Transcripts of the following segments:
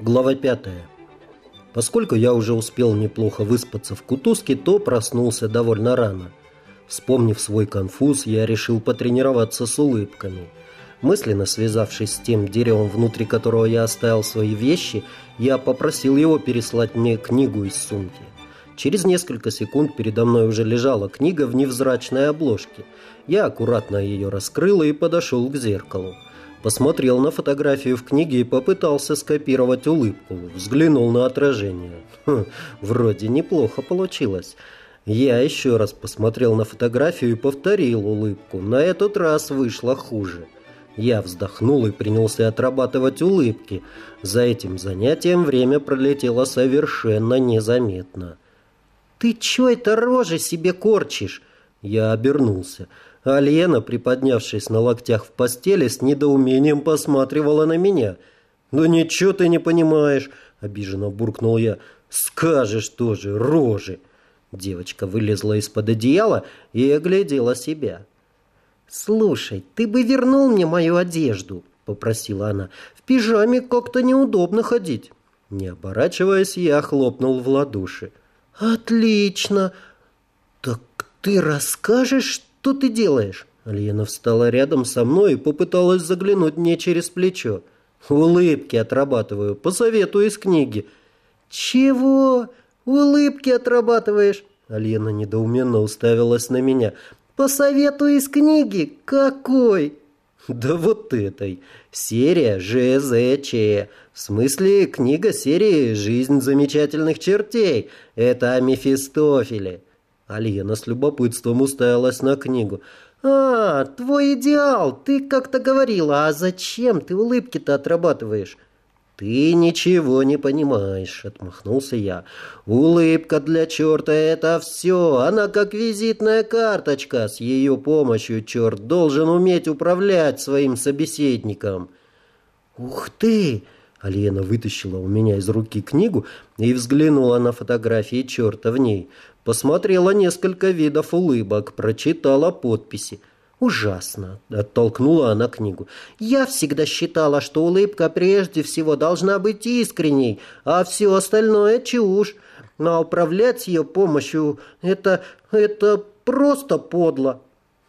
Глава 5. Поскольку я уже успел неплохо выспаться в кутузке, то проснулся довольно рано. Вспомнив свой конфуз, я решил потренироваться с улыбками. Мысленно связавшись с тем деревом, внутри которого я оставил свои вещи, я попросил его переслать мне книгу из сумки. Через несколько секунд передо мной уже лежала книга в невзрачной обложке. Я аккуратно ее раскрыл и подошел к зеркалу. Посмотрел на фотографию в книге и попытался скопировать улыбку. Взглянул на отражение. Хм, вроде неплохо получилось. Я еще раз посмотрел на фотографию и повторил улыбку. На этот раз вышло хуже. Я вздохнул и принялся отрабатывать улыбки. За этим занятием время пролетело совершенно незаметно. «Ты чё это рожи себе корчишь?» Я обернулся. А Лена, приподнявшись на локтях в постели, с недоумением посматривала на меня. «Да ничего ты не понимаешь», — обиженно буркнул я. «Скажешь тоже, рожи». Девочка вылезла из-под одеяла и оглядела себя. «Слушай, ты бы вернул мне мою одежду», — попросила она. «В пижаме как-то неудобно ходить». Не оборачиваясь, я хлопнул в ладоши. «Отлично! Так ты расскажешь, что ты делаешь?» Альена встала рядом со мной и попыталась заглянуть мне через плечо. «Улыбки отрабатываю, по совету из книги». «Чего? Улыбки отрабатываешь?» Альена недоуменно уставилась на меня. «По совету из книги? Какой?» «Да вот этой. Серия ЖЗЧ. В смысле, книга серии «Жизнь замечательных чертей». Это о Мефистофеле». Альена с любопытством уставилась на книгу. «А, твой идеал! Ты как-то говорила, а зачем ты улыбки-то отрабатываешь?» «Ты ничего не понимаешь», — отмахнулся я. «Улыбка для черта — это все. Она как визитная карточка. С ее помощью черт должен уметь управлять своим собеседником». «Ух ты!» Алена вытащила у меня из руки книгу и взглянула на фотографии черта в ней. Посмотрела несколько видов улыбок, прочитала подписи. «Ужасно!» – оттолкнула она книгу. «Я всегда считала, что улыбка прежде всего должна быть искренней, а все остальное – чушь. Но управлять ее помощью – это... это просто подло».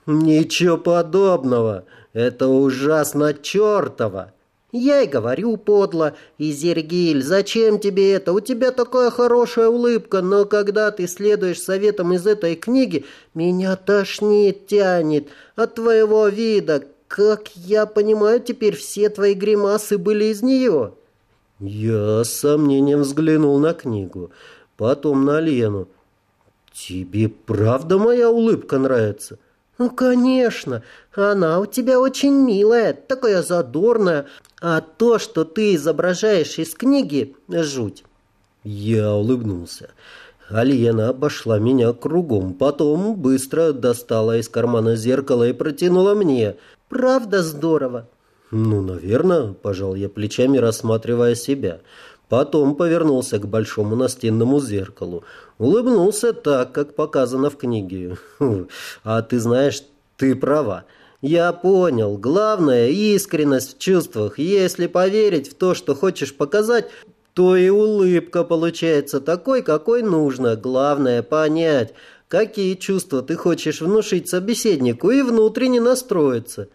«Ничего подобного! Это ужасно чертово!» «Я и говорю подло, Изергиль, зачем тебе это? У тебя такая хорошая улыбка, но когда ты следуешь советам из этой книги, меня тошнит, тянет от твоего вида. Как я понимаю, теперь все твои гримасы были из нее». Я с сомнением взглянул на книгу, потом на Лену. «Тебе правда моя улыбка нравится?» «Ну, конечно, она у тебя очень милая, такая задорная, а то, что ты изображаешь из книги, жуть». Я улыбнулся. Альена обошла меня кругом, потом быстро достала из кармана зеркало и протянула мне. «Правда здорово?» «Ну, наверное», – пожал я плечами, рассматривая себя. Потом повернулся к большому настенному зеркалу. Улыбнулся так, как показано в книге. А ты знаешь, ты права. Я понял. Главное – искренность в чувствах. Если поверить в то, что хочешь показать, то и улыбка получается такой, какой нужно. Главное – понять, какие чувства ты хочешь внушить собеседнику и внутренне настроиться.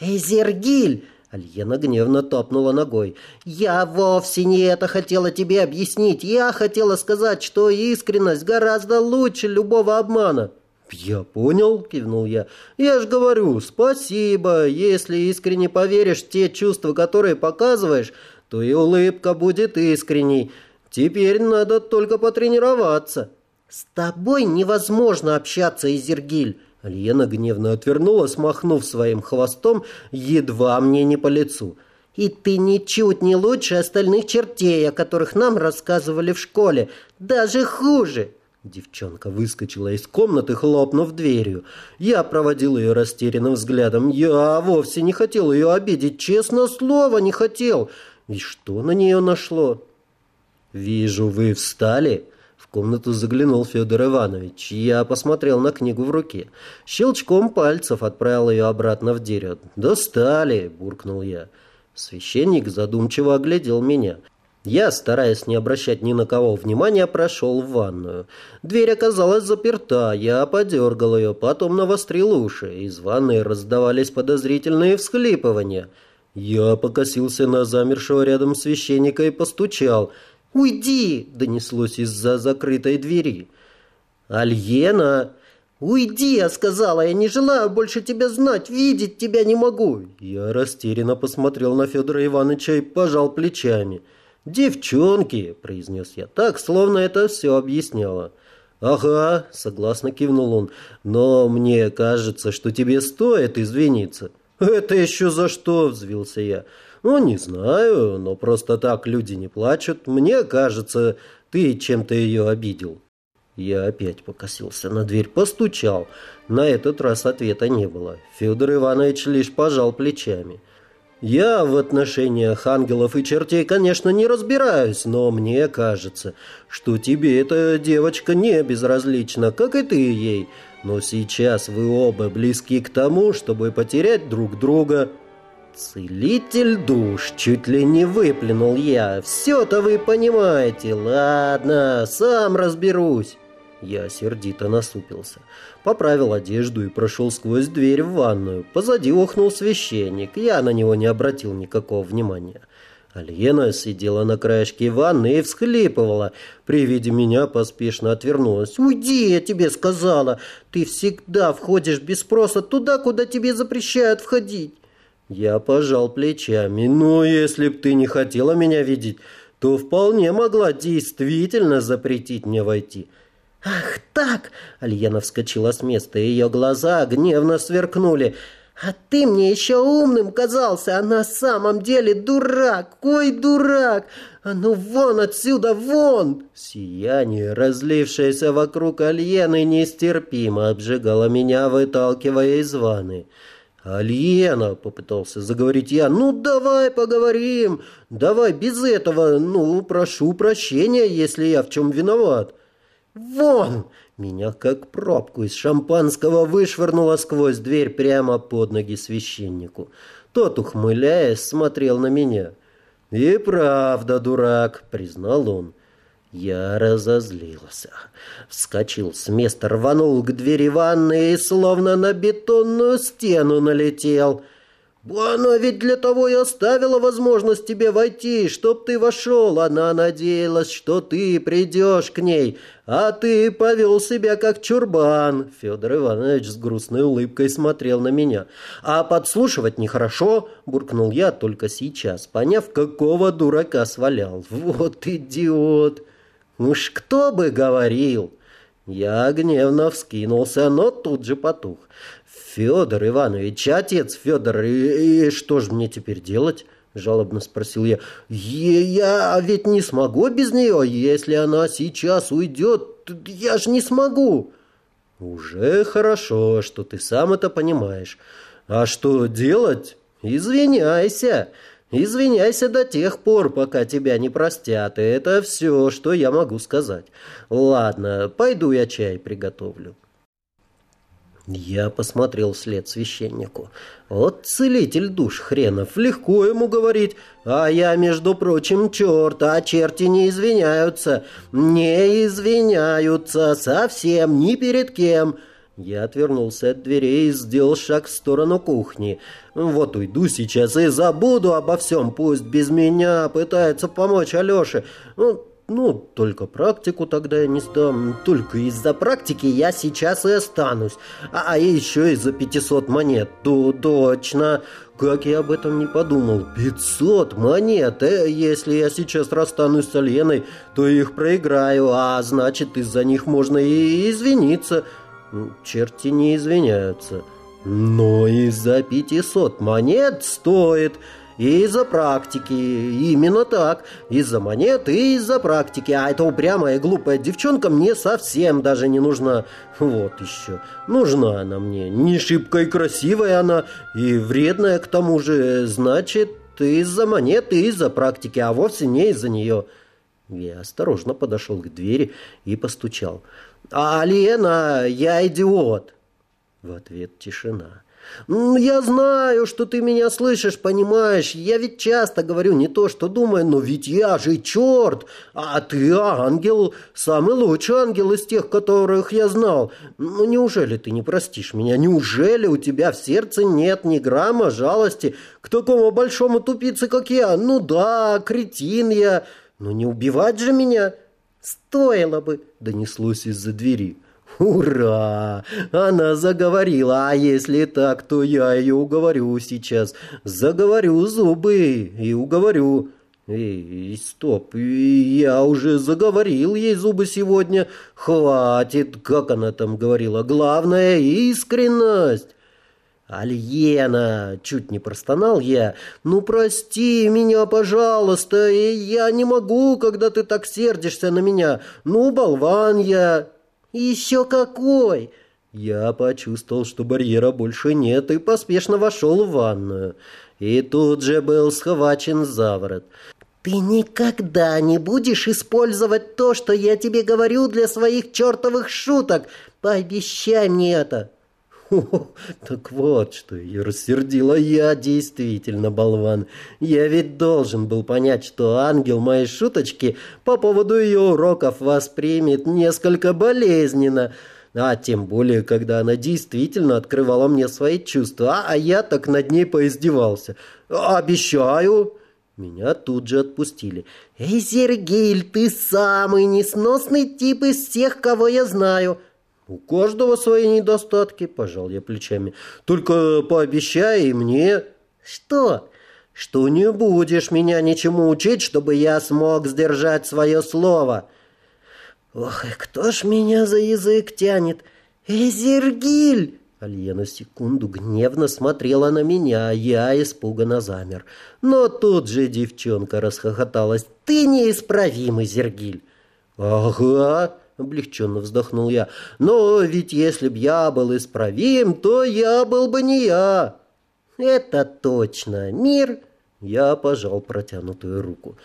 «Эзергиль!» Альена гневно топнула ногой. «Я вовсе не это хотела тебе объяснить. Я хотела сказать, что искренность гораздо лучше любого обмана». «Я понял», — кивнул я. «Я ж говорю, спасибо. Если искренне поверишь те чувства, которые показываешь, то и улыбка будет искренней. Теперь надо только потренироваться». «С тобой невозможно общаться, Изергиль». Лена гневно отвернулась, махнув своим хвостом, едва мне не по лицу. «И ты ничуть не лучше остальных чертей, о которых нам рассказывали в школе. Даже хуже!» Девчонка выскочила из комнаты, хлопнув дверью. Я проводил ее растерянным взглядом. Я вовсе не хотел ее обидеть, честно слово, не хотел. И что на нее нашло? «Вижу, вы встали?» комнату заглянул Федор Иванович. Я посмотрел на книгу в руке. Щелчком пальцев отправил ее обратно в дерево. «Достали!» – буркнул я. Священник задумчиво оглядел меня. Я, стараясь не обращать ни на кого внимания, прошел в ванную. Дверь оказалась заперта, я подергал ее, потом навострил уши. Из ванной раздавались подозрительные всхлипывания. Я покосился на замершего рядом священника и постучал. «Уйди!» — донеслось из-за закрытой двери. «Альена!» «Уйди!» — я сказала. «Я не желаю больше тебя знать, видеть тебя не могу!» Я растерянно посмотрел на Федора Ивановича и пожал плечами. «Девчонки!» — произнес я так, словно это все объясняло. «Ага», — согласно кивнул он, — «но мне кажется, что тебе стоит извиниться». «Это еще за что?» — взвился я. «Ну, не знаю, но просто так люди не плачут. Мне кажется, ты чем-то ее обидел». Я опять покосился на дверь, постучал. На этот раз ответа не было. Федор Иванович лишь пожал плечами. Я в отношениях ангелов и чертей, конечно, не разбираюсь, но мне кажется, что тебе эта девочка не безразлична, как и ты ей. Но сейчас вы оба близки к тому, чтобы потерять друг друга. Целитель душ чуть ли не выплюнул я. Все-то вы понимаете. Ладно, сам разберусь. Я сердито насупился. Поправил одежду и прошел сквозь дверь в ванную. Позади охнул священник. Я на него не обратил никакого внимания. Альена сидела на краешке ванны и всхлипывала. При виде меня поспешно отвернулась. «Уйди, я тебе сказала! Ты всегда входишь без спроса туда, куда тебе запрещают входить!» Я пожал плечами. «Ну, если б ты не хотела меня видеть, то вполне могла действительно запретить мне войти». «Ах так!» — Альена вскочила с места, и ее глаза гневно сверкнули. «А ты мне еще умным казался, а на самом деле дурак! Ой, дурак! А ну вон отсюда, вон!» Сияние, разлившееся вокруг Альены, нестерпимо обжигало меня, выталкивая из ванны. «Альена!» — попытался заговорить я. «Ну, давай поговорим! Давай без этого! Ну, прошу прощения, если я в чем виноват!» «Вон!» Меня как пробку из шампанского вышвырнуло сквозь дверь прямо под ноги священнику. Тот, ухмыляясь, смотрел на меня. «И правда, дурак», — признал он. Я разозлился. Вскочил с места, рванул к двери ванны и словно на бетонную стену налетел. «Она ведь для того и оставила возможность тебе войти, чтоб ты вошел. Она надеялась, что ты придешь к ней, а ты повел себя как чурбан». Федор Иванович с грустной улыбкой смотрел на меня. «А подслушивать нехорошо», — буркнул я только сейчас, поняв, какого дурака свалял. «Вот идиот!» «Уж кто бы говорил!» Я гневно вскинулся, но тут же потух. «Федор Иванович, отец Федор, и, и что же мне теперь делать?» Жалобно спросил я. «Я ведь не смогу без нее, если она сейчас уйдет, я же не смогу!» «Уже хорошо, что ты сам это понимаешь. А что делать? Извиняйся!» Извиняйся до тех пор, пока тебя не простят. Это все, что я могу сказать. Ладно, пойду я чай приготовлю. Я посмотрел вслед священнику. Вот целитель душ хренов, легко ему говорить. А я, между прочим, черт, а черти не извиняются. Не извиняются совсем ни перед кем. Я отвернулся от дверей и сделал шаг в сторону кухни. Вот уйду сейчас и забуду обо всем. Пусть без меня пытается помочь Алёше. Ну, ну, только практику тогда я не сдам. Только из-за практики я сейчас и останусь. А, а еще из-за 500 монет. То точно. Как я об этом не подумал. 500 монет. Э, если я сейчас расстанусь с Леной, то их проиграю. А значит, из-за них можно и извиниться. Черти не извиняются. Но из-за 500 монет стоит... И из-за практики. Именно так. Из-за монет и из-за практики. А эта упрямая глупая девчонка мне совсем даже не нужна. Вот еще. Нужна она мне. Не шибко и красивая она. И вредная к тому же. Значит, из-за монет и из-за практики. А вовсе не из-за нее. Я осторожно подошел к двери и постучал. «А, я идиот!» В ответ тишина. «Я знаю, что ты меня слышишь, понимаешь. Я ведь часто говорю не то, что думаю, но ведь я же черт, а ты ангел, самый лучший ангел из тех, которых я знал. Ну, неужели ты не простишь меня? Неужели у тебя в сердце нет ни грамма жалости к такому большому тупице, как я? Ну да, кретин я, но не убивать же меня!» «Стоило бы!» — донеслось из-за двери. «Ура! Она заговорила, а если так, то я ее уговорю сейчас. Заговорю зубы и уговорю». «Эй, стоп, я уже заговорил ей зубы сегодня. Хватит, как она там говорила, главное — искренность». «Альена!» — чуть не простонал я. «Ну, прости меня, пожалуйста, я не могу, когда ты так сердишься на меня. Ну, болван я!» «Еще какой!» Я почувствовал, что барьера больше нет, и поспешно вошел в ванную. И тут же был схвачен заворот. «Ты никогда не будешь использовать то, что я тебе говорю для своих чертовых шуток! Пообещай мне это!» Так вот, что ее рассердило. Я действительно болван. Я ведь должен был понять, что ангел мои шуточки по поводу ее уроков воспримет несколько болезненно. А тем более, когда она действительно открывала мне свои чувства, а я так над ней поиздевался. «Обещаю!» Меня тут же отпустили. «Эй, Сергей, ты самый несносный тип из всех, кого я знаю!» «У каждого свои недостатки», – пожал я плечами. «Только пообещай мне». «Что?» «Что не будешь меня ничему учить, чтобы я смог сдержать свое слово». «Ох, и кто ж меня за язык тянет? Эзергиль!» Альена секунду гневно смотрела на меня, а я испуганно замер. Но тут же девчонка расхохоталась. «Ты неисправимый, Зергиль!» «Ага!» Облегченно вздохнул я. «Но ведь если б я был исправим, то я был бы не я». «Это точно. Мир...» Я пожал протянутую руку.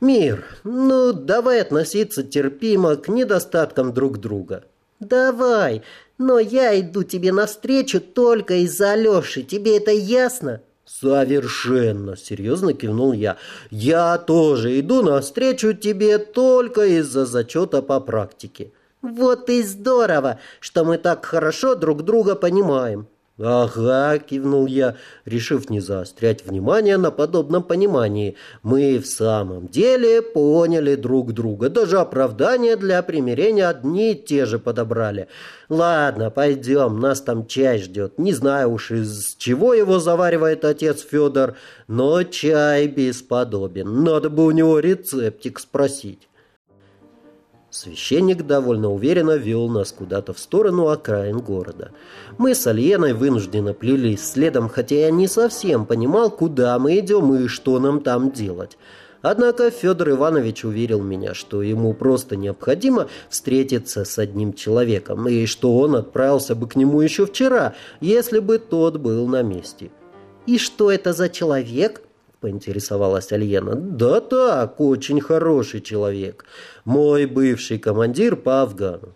«Мир, ну давай относиться терпимо к недостаткам друг друга». «Давай, но я иду тебе навстречу только из-за Алеши. Тебе это ясно?» «Совершенно!» — серьезно кивнул я. «Я тоже иду навстречу тебе только из-за зачета по практике». «Вот и здорово, что мы так хорошо друг друга понимаем». «Ага», — кивнул я, решив не заострять внимание на подобном понимании. «Мы в самом деле поняли друг друга. Даже оправдания для примирения одни и те же подобрали. Ладно, пойдем, нас там чай ждет. Не знаю уж, из чего его заваривает отец Федор, но чай бесподобен. Надо бы у него рецептик спросить». Священник довольно уверенно вел нас куда-то в сторону окраин города. Мы с Альеной вынужденно плелись следом, хотя я не совсем понимал, куда мы идем и что нам там делать. Однако Федор Иванович уверил меня, что ему просто необходимо встретиться с одним человеком, и что он отправился бы к нему еще вчера, если бы тот был на месте. «И что это за человек?» — поинтересовалась Альена. «Да так, очень хороший человек. Мой бывший командир по Афгану».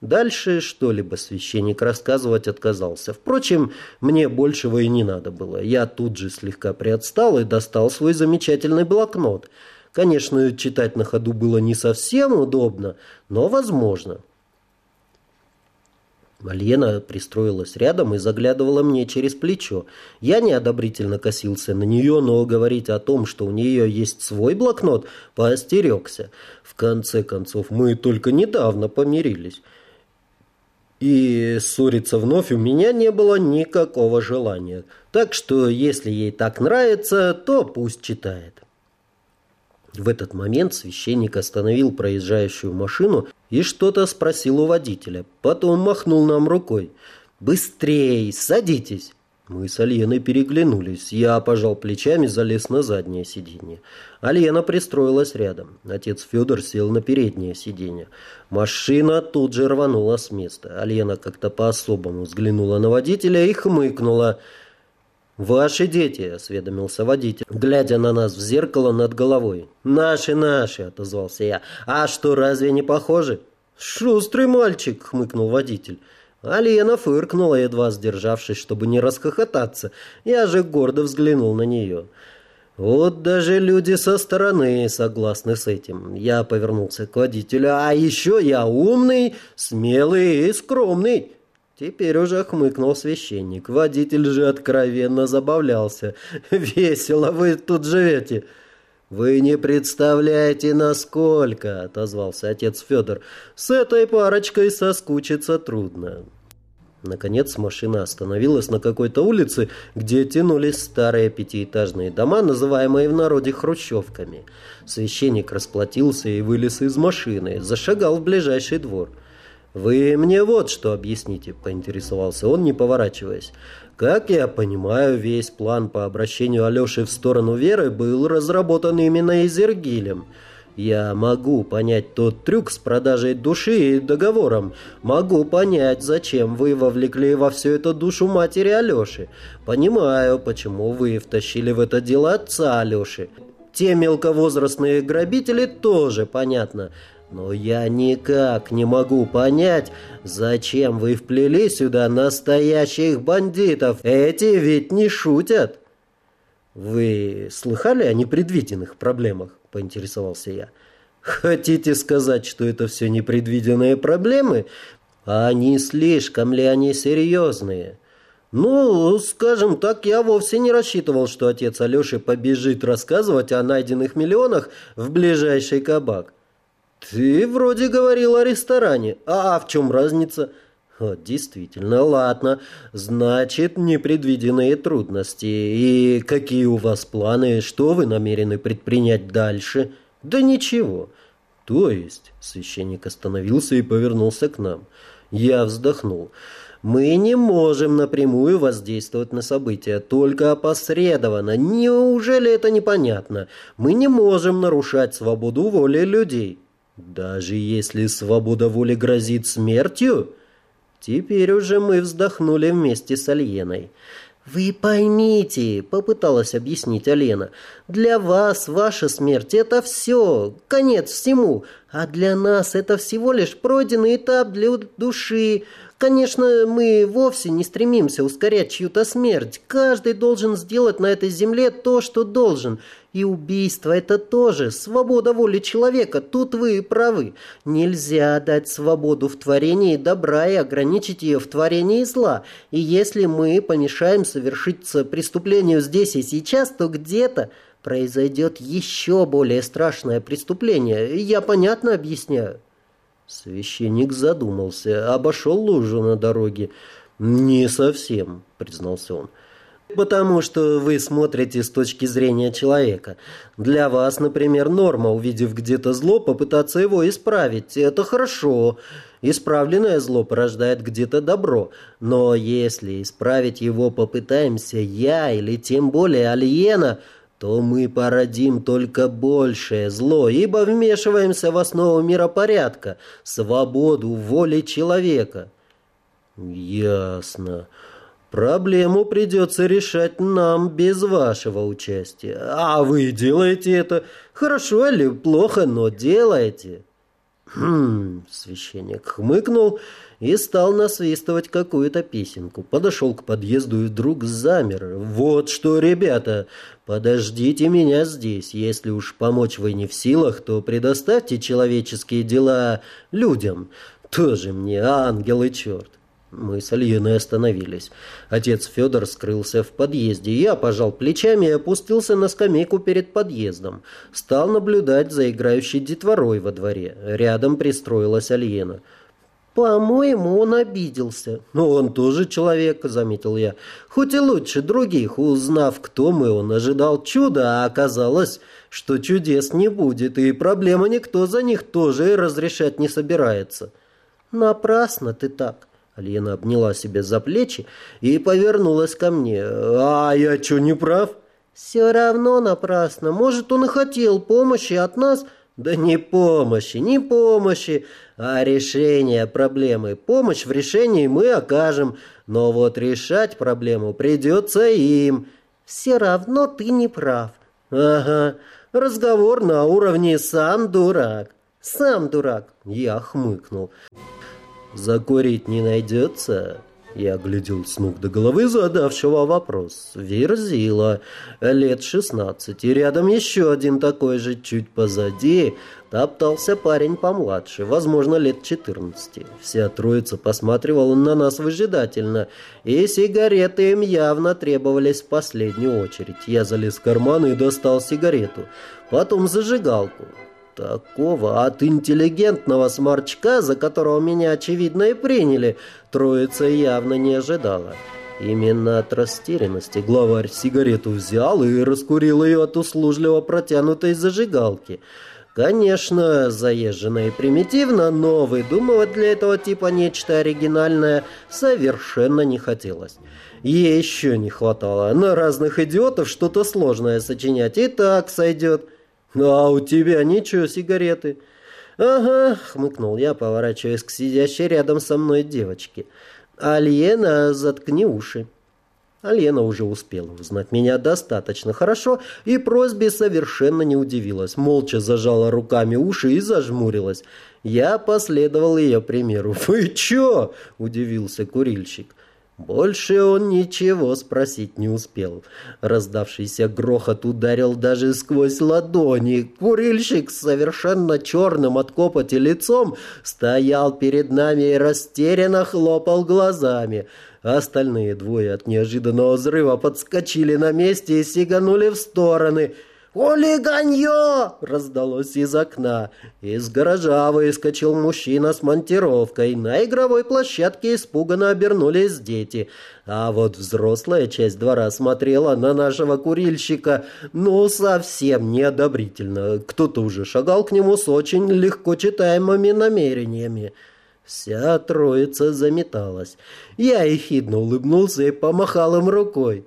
Дальше что-либо священник рассказывать отказался. Впрочем, мне большего и не надо было. Я тут же слегка приотстал и достал свой замечательный блокнот. Конечно, читать на ходу было не совсем удобно, но возможно. Альена пристроилась рядом и заглядывала мне через плечо. Я неодобрительно косился на нее, но говорить о том, что у нее есть свой блокнот, поостерегся. В конце концов, мы только недавно помирились. И ссориться вновь у меня не было никакого желания. Так что, если ей так нравится, то пусть читает. В этот момент священник остановил проезжающую машину и что-то спросил у водителя. Потом махнул нам рукой. «Быстрей! Садитесь!» Мы с Альеной переглянулись. Я пожал плечами, залез на заднее сиденье. Альена пристроилась рядом. Отец Федор сел на переднее сиденье. Машина тут же рванула с места. Альена как-то по-особому взглянула на водителя и хмыкнула. «Ваши дети», — осведомился водитель, глядя на нас в зеркало над головой. «Наши, наши», — отозвался я. «А что, разве не похожи?» «Шустрый мальчик», — хмыкнул водитель. Алена фыркнула, едва сдержавшись, чтобы не расхохотаться. Я же гордо взглянул на нее. Вот даже люди со стороны согласны с этим. Я повернулся к водителю. А еще я умный, смелый и скромный. Теперь уже хмыкнул священник. Водитель же откровенно забавлялся. Весело вы тут живете. «Вы не представляете, насколько!» — отозвался отец Федор. «С этой парочкой соскучиться трудно». Наконец машина остановилась на какой-то улице, где тянулись старые пятиэтажные дома, называемые в народе хрущевками. Священник расплатился и вылез из машины, зашагал в ближайший двор. «Вы мне вот что объясните», — поинтересовался он, не поворачиваясь. «Как я понимаю, весь план по обращению Алеши в сторону Веры был разработан именно Изергилем». Я могу понять тот трюк с продажей души и договором. Могу понять, зачем вы вовлекли во все это душу матери Алеши. Понимаю, почему вы втащили в это дело отца Алеши. Те мелковозрастные грабители тоже понятно. Но я никак не могу понять, зачем вы вплели сюда настоящих бандитов. Эти ведь не шутят. Вы слыхали о непредвиденных проблемах? поинтересовался я. «Хотите сказать, что это все непредвиденные проблемы? Не слишком ли они серьезные?» «Ну, скажем так, я вовсе не рассчитывал, что отец Алеши побежит рассказывать о найденных миллионах в ближайший кабак. Ты вроде говорил о ресторане. А в чем разница?» О, «Действительно, ладно. Значит, непредвиденные трудности. И какие у вас планы? Что вы намерены предпринять дальше?» «Да ничего». «То есть?» — священник остановился и повернулся к нам. Я вздохнул. «Мы не можем напрямую воздействовать на события, только опосредованно. Неужели это непонятно? Мы не можем нарушать свободу воли людей. Даже если свобода воли грозит смертью?» Теперь уже мы вздохнули вместе с Альеной. «Вы поймите», — попыталась объяснить Алена, — «для вас ваша смерть — это все, конец всему, а для нас это всего лишь пройденный этап для души, Конечно, мы вовсе не стремимся ускорять чью-то смерть. Каждый должен сделать на этой земле то, что должен. И убийство – это тоже свобода воли человека. Тут вы правы. Нельзя дать свободу в творении добра и ограничить ее в творении зла. И если мы помешаем совершиться преступлению здесь и сейчас, то где-то произойдет еще более страшное преступление. Я понятно объясняю? Священник задумался, обошел лужу на дороге. «Не совсем», — признался он. «Потому что вы смотрите с точки зрения человека. Для вас, например, норма, увидев где-то зло, попытаться его исправить. Это хорошо. Исправленное зло порождает где-то добро. Но если исправить его попытаемся я или тем более Альена, то мы породим только большее зло, ибо вмешиваемся в основу миропорядка, свободу воли человека. Ясно. Проблему придется решать нам без вашего участия. А вы делаете это хорошо или плохо, но делаете. Хм, священник хмыкнул стал насвистывать какую-то песенку. Подошел к подъезду и вдруг замер. «Вот что, ребята, подождите меня здесь. Если уж помочь вы не в силах, то предоставьте человеческие дела людям. Тоже мне ангел и черт». Мы с Альиной остановились. Отец Федор скрылся в подъезде. Я пожал плечами и опустился на скамейку перед подъездом. Стал наблюдать за играющей детворой во дворе. Рядом пристроилась Альена. «По-моему, он обиделся». «Но он тоже человек», — заметил я. «Хоть и лучше других, узнав, кто мы, он ожидал чуда, а оказалось, что чудес не будет, и проблема никто за них тоже разрешать не собирается». «Напрасно ты так». Алина обняла себя за плечи и повернулась ко мне. «А я что, не прав?» «Все равно напрасно. Может, он и хотел помощи от нас?» Да не помощи, не помощи, а решение проблемы. Помощь в решении мы окажем, но вот решать проблему придется им. Все равно ты не прав. Ага, разговор на уровне «сам дурак». Сам дурак, я хмыкнул. Закурить не найдется?» Я глядел с ног до головы задавшего вопрос. Верзила, лет шестнадцать, и рядом еще один такой же, чуть позади, топтался парень помладше, возможно, лет четырнадцати. Вся троица посматривала на нас выжидательно, и сигареты им явно требовались в последнюю очередь. Я залез в карман и достал сигарету, потом зажигалку. Такого от интеллигентного сморчка, за которого меня, очевидно, и приняли, троица явно не ожидала. Именно от растерянности главарь сигарету взял и раскурил ее от услужливо протянутой зажигалки. Конечно, заезженно и примитивно, но выдумывать для этого типа нечто оригинальное совершенно не хотелось. Ей еще не хватало на разных идиотов что-то сложное сочинять, и так сойдет. «Ну, а у тебя ничего, сигареты?» «Ага», — хмыкнул я, поворачиваясь к сидящей рядом со мной девочке. «Альена, заткни уши». Алена уже успела узнать меня достаточно хорошо и просьбе совершенно не удивилась. Молча зажала руками уши и зажмурилась. Я последовал ее примеру. «Вы чё?» – удивился курильщик. Больше он ничего спросить не успел. Раздавшийся грохот ударил даже сквозь ладони. Курильщик с совершенно черным от копоти лицом стоял перед нами и растерянно хлопал глазами. Остальные двое от неожиданного взрыва подскочили на месте и сиганули в стороны – «Хулиганье!» — раздалось из окна. Из гаража выскочил мужчина с монтировкой. На игровой площадке испуганно обернулись дети. А вот взрослая часть двора смотрела на нашего курильщика, ну, совсем неодобрительно. Кто-то уже шагал к нему с очень легко читаемыми намерениями. Вся троица заметалась. Я ехидно улыбнулся и помахал им рукой.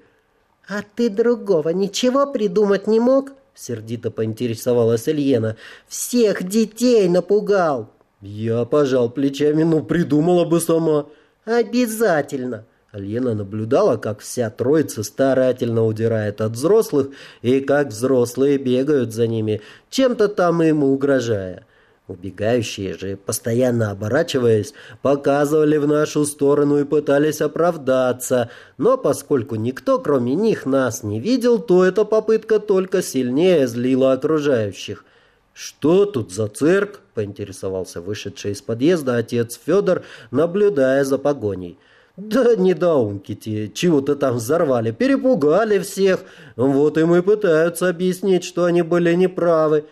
«А ты другого ничего придумать не мог?» Сердито поинтересовалась Ильена. «Всех детей напугал!» Я пожал плечами, ну придумала бы сама. «Обязательно!» Альена наблюдала, как вся троица старательно удирает от взрослых и как взрослые бегают за ними, чем-то там ему угрожая. Убегающие же, постоянно оборачиваясь, показывали в нашу сторону и пытались оправдаться, но поскольку никто, кроме них, нас не видел, то эта попытка только сильнее злила окружающих. «Что тут за цирк?» – поинтересовался вышедший из подъезда отец Федор, наблюдая за погоней. «Да недоумки те, чего-то там взорвали, перепугали всех, вот им и пытаются объяснить, что они были неправы».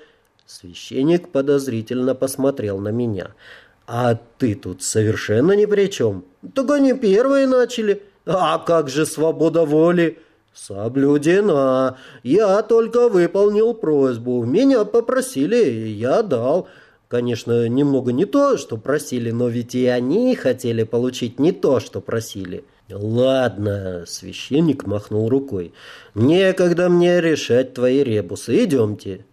Священник подозрительно посмотрел на меня. «А ты тут совершенно ни при чем. Так они первые начали. А как же свобода воли?» «Соблюдена. Я только выполнил просьбу. Меня попросили, я дал. Конечно, немного не то, что просили, но ведь и они хотели получить не то, что просили». «Ладно», — священник махнул рукой. «Некогда мне решать твои ребусы. Идемте».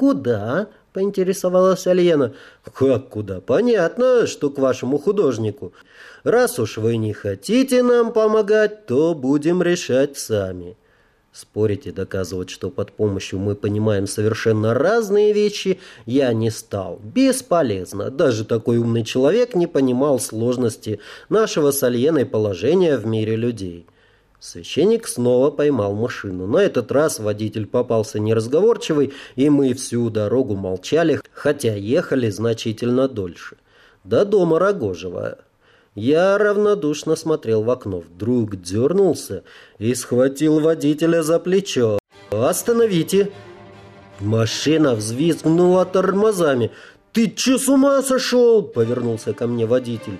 «Куда?» — поинтересовалась Альена. «Как куда? Понятно, что к вашему художнику. Раз уж вы не хотите нам помогать, то будем решать сами». Спорить и доказывать, что под помощью мы понимаем совершенно разные вещи, я не стал. Бесполезно. Даже такой умный человек не понимал сложности нашего с Альеной положения в мире людей. Священник снова поймал машину. На этот раз водитель попался неразговорчивый, и мы всю дорогу молчали, хотя ехали значительно дольше. До дома Рогожева. Я равнодушно смотрел в окно. Вдруг дернулся и схватил водителя за плечо. «Остановите!» Машина взвизгнула тормозами. «Ты че с ума сошел?» — повернулся ко мне водитель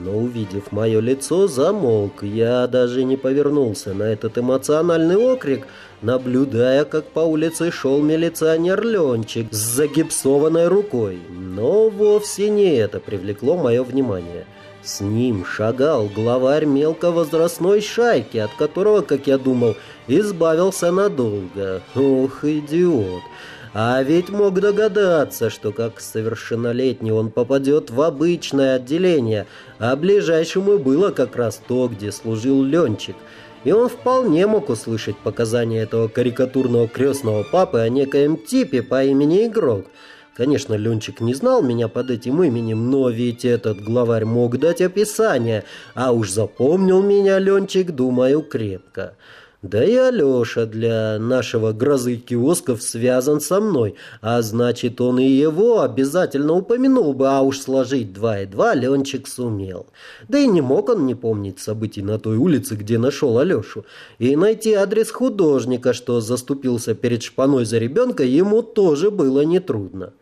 но, увидев мое лицо, замолк. Я даже не повернулся на этот эмоциональный окрик, наблюдая, как по улице шел милиционер Ленчик с загипсованной рукой. Но вовсе не это привлекло мое внимание. С ним шагал главарь мелковозрастной шайки, от которого, как я думал, избавился надолго. Ох, идиот! А ведь мог догадаться, что как совершеннолетний он попадет в обычное отделение, а ближайшему было как раз то, где служил Ленчик. И он вполне мог услышать показания этого карикатурного крестного папы о некоем типе по имени Игрок. Конечно, Ленчик не знал меня под этим именем, но ведь этот главарь мог дать описание, а уж запомнил меня Ленчик, думаю, крепко. Да и Алеша для нашего грозы киосков связан со мной, а значит, он и его обязательно упомянул бы, а уж сложить два и два Ленчик сумел. Да и не мог он не помнить событий на той улице, где нашел Алешу. И найти адрес художника, что заступился перед шпаной за ребенка, ему тоже было нетрудно.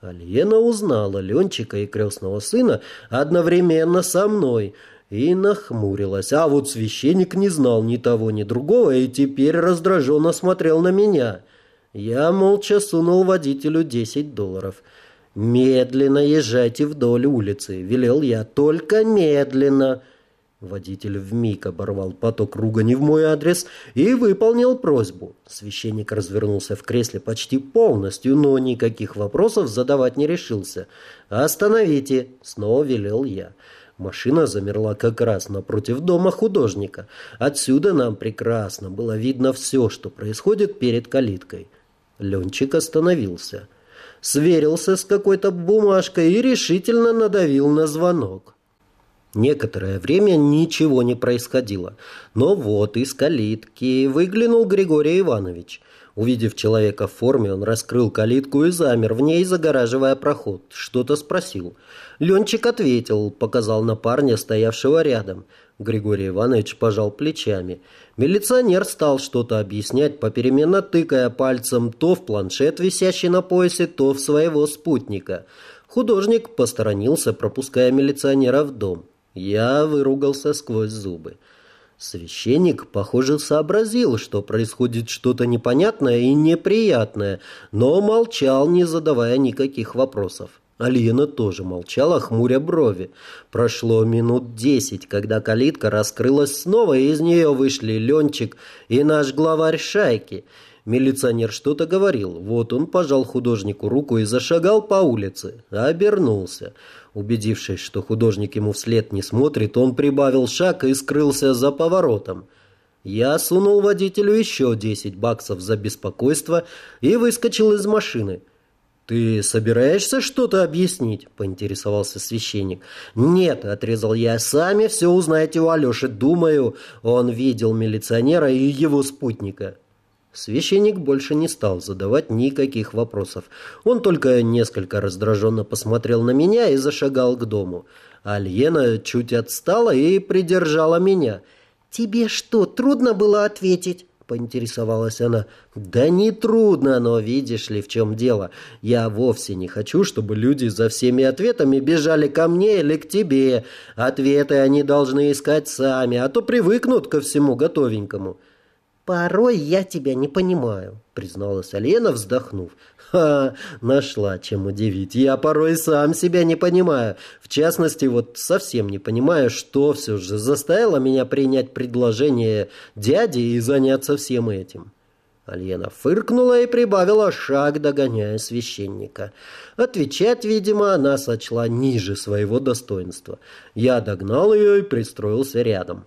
Альена узнала Ленчика и крестного сына одновременно со мной – и нахмурилась. А вот священник не знал ни того, ни другого и теперь раздраженно смотрел на меня. Я молча сунул водителю 10 долларов. «Медленно езжайте вдоль улицы», — велел я, — «только медленно». Водитель вмиг оборвал поток ругани в мой адрес и выполнил просьбу. Священник развернулся в кресле почти полностью, но никаких вопросов задавать не решился. «Остановите!» — снова велел я. Машина замерла как раз напротив дома художника. Отсюда нам прекрасно было видно все, что происходит перед калиткой. Ленчик остановился. Сверился с какой-то бумажкой и решительно надавил на звонок. Некоторое время ничего не происходило. Но вот из калитки выглянул Григорий Иванович. Увидев человека в форме, он раскрыл калитку и замер в ней, загораживая проход. Что-то спросил. Ленчик ответил, показал на парня, стоявшего рядом. Григорий Иванович пожал плечами. Милиционер стал что-то объяснять, попеременно тыкая пальцем то в планшет, висящий на поясе, то в своего спутника. Художник посторонился, пропуская милиционера в дом. Я выругался сквозь зубы. Священник, похоже, сообразил, что происходит что-то непонятное и неприятное, но молчал, не задавая никаких вопросов. Алина тоже молчала, хмуря брови. Прошло минут десять, когда калитка раскрылась снова, и из нее вышли Ленчик и наш главарь шайки. Милиционер что-то говорил. Вот он пожал художнику руку и зашагал по улице. Обернулся. Убедившись, что художник ему вслед не смотрит, он прибавил шаг и скрылся за поворотом. Я сунул водителю еще десять баксов за беспокойство и выскочил из машины. «Ты собираешься что-то объяснить?» – поинтересовался священник. «Нет», – отрезал я, – «сами все узнаете у Алеши. Думаю, он видел милиционера и его спутника». Священник больше не стал задавать никаких вопросов. Он только несколько раздраженно посмотрел на меня и зашагал к дому. Альена чуть отстала и придержала меня. «Тебе что, трудно было ответить?» поинтересовалась она. «Да не трудно, но видишь ли, в чем дело. Я вовсе не хочу, чтобы люди за всеми ответами бежали ко мне или к тебе. Ответы они должны искать сами, а то привыкнут ко всему готовенькому». «Порой я тебя не понимаю», — призналась Алена, вздохнув. «Ха, нашла чем удивить. Я порой сам себя не понимаю. В частности, вот совсем не понимаю, что все же заставило меня принять предложение дяди и заняться всем этим». Альена фыркнула и прибавила шаг, догоняя священника. Отвечать, видимо, она сочла ниже своего достоинства. Я догнал ее и пристроился рядом.